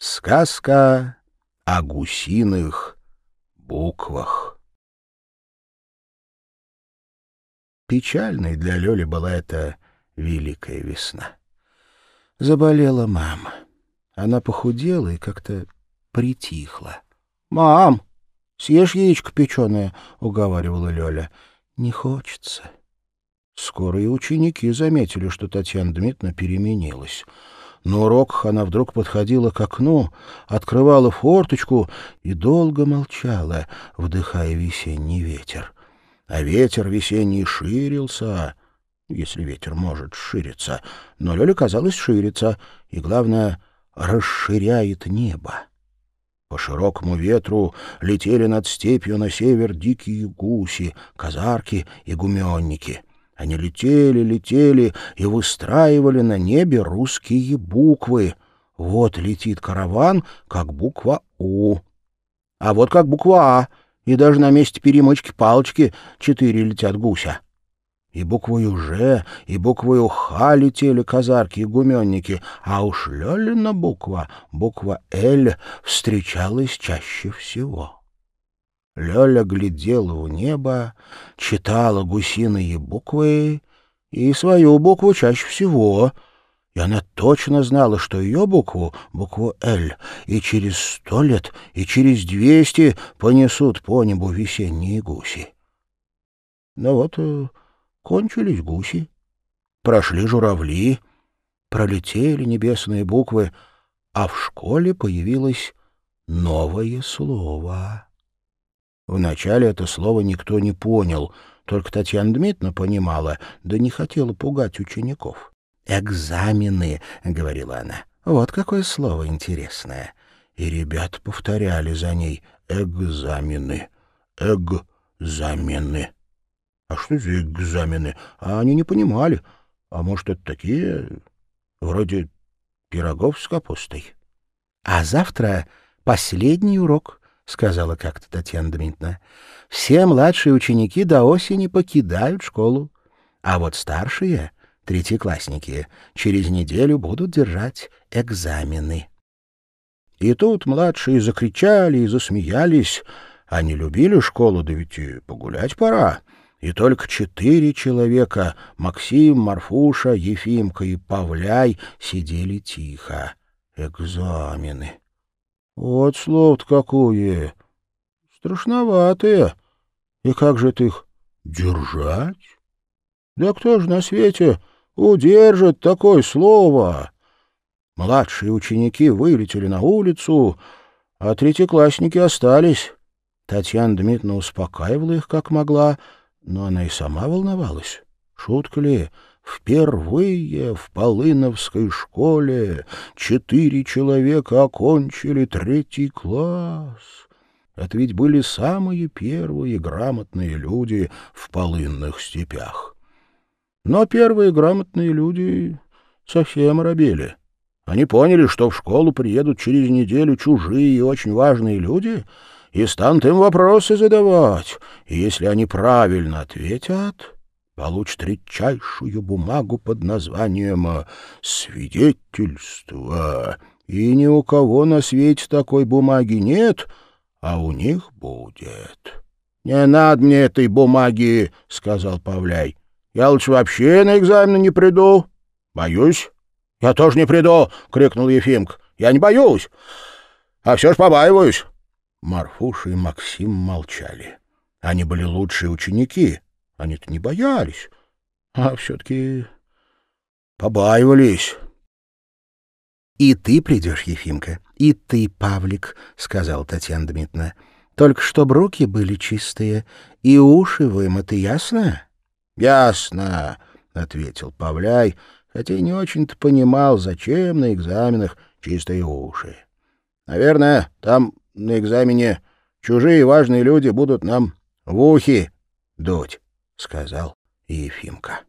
Сказка о гусиных буквах. Печальной для Лёли была эта великая весна. Заболела мама. Она похудела и как-то притихла. — Мам, съешь яичко печеное, — уговаривала Лёля. — Не хочется. Скоро и ученики заметили, что Татьяна Дмитриевна переменилась — на уроках она вдруг подходила к окну, открывала форточку и долго молчала, вдыхая весенний ветер. А ветер весенний ширился, если ветер может шириться, но Лёля, казалось, ширится, и, главное, расширяет небо. По широкому ветру летели над степью на север дикие гуси, казарки и гуменники — они летели, летели и выстраивали на небе русские буквы. Вот летит караван, как буква «У». А вот как буква «А», и даже на месте перемычки палочки четыре летят гуся. И буквою «Ж», и буквою «Х» летели казарки и гуменники, а уж Лёлина буква, буква «Л», встречалась чаще всего. Лёля глядела в небо, читала гусиные буквы и свою букву чаще всего. И она точно знала, что ее букву, букву «Л», и через сто лет, и через двести понесут по небу весенние гуси. Но вот э, кончились гуси, прошли журавли, пролетели небесные буквы, а в школе появилось новое слово. Вначале это слово никто не понял, только Татьяна Дмитриевна понимала, да не хотела пугать учеников. «Экзамены», — говорила она. «Вот какое слово интересное». И ребята повторяли за ней «экзамены», «экзамены». А что за экзамены? А они не понимали. А может, это такие, вроде пирогов с капустой? А завтра последний урок, — сказала как-то Татьяна Дмитриевна. — Все младшие ученики до осени покидают школу, а вот старшие, третьеклассники, через неделю будут держать экзамены. И тут младшие закричали и засмеялись. Они любили школу, да ведь и погулять пора. И только четыре человека — Максим, Марфуша, Ефимка и Павляй — сидели тихо. Экзамены. Вот слово-то какое! Страшноватое. И как же ты их держать? Да кто же на свете удержит такое слово? Младшие ученики вылетели на улицу, а третьеклассники остались. Татьяна Дмитриевна успокаивала их как могла, но она и сама волновалась. Шутка ли? Впервые в Полыновской школе четыре человека окончили третий класс. Это ведь были самые первые грамотные люди в полынных степях. Но первые грамотные люди совсем оробели. Они поняли, что в школу приедут через неделю чужие и очень важные люди и станут им вопросы задавать. И если они правильно ответят получит редчайшую бумагу под названием «Свидетельство». И ни у кого на свете такой бумаги нет, а у них будет. — Не надо мне этой бумаги, — сказал Павляй. — Я лучше вообще на экзамен не приду. — Боюсь. — Я тоже не приду, — крикнул Ефимк. — Я не боюсь, а все ж побаиваюсь. Марфуша и Максим молчали. Они были лучшие ученики, они-то не боялись, а все-таки побаивались. — И ты придешь, Ефимка, и ты, Павлик, — сказал Татьяна Дмитриевна. — Только чтоб руки были чистые и уши вымыты, ясно? — Ясно, — ответил Павляй, хотя и не очень-то понимал, зачем на экзаменах чистые уши. — Наверное, там на экзамене чужие важные люди будут нам в ухи дуть. — сказал Ефимка.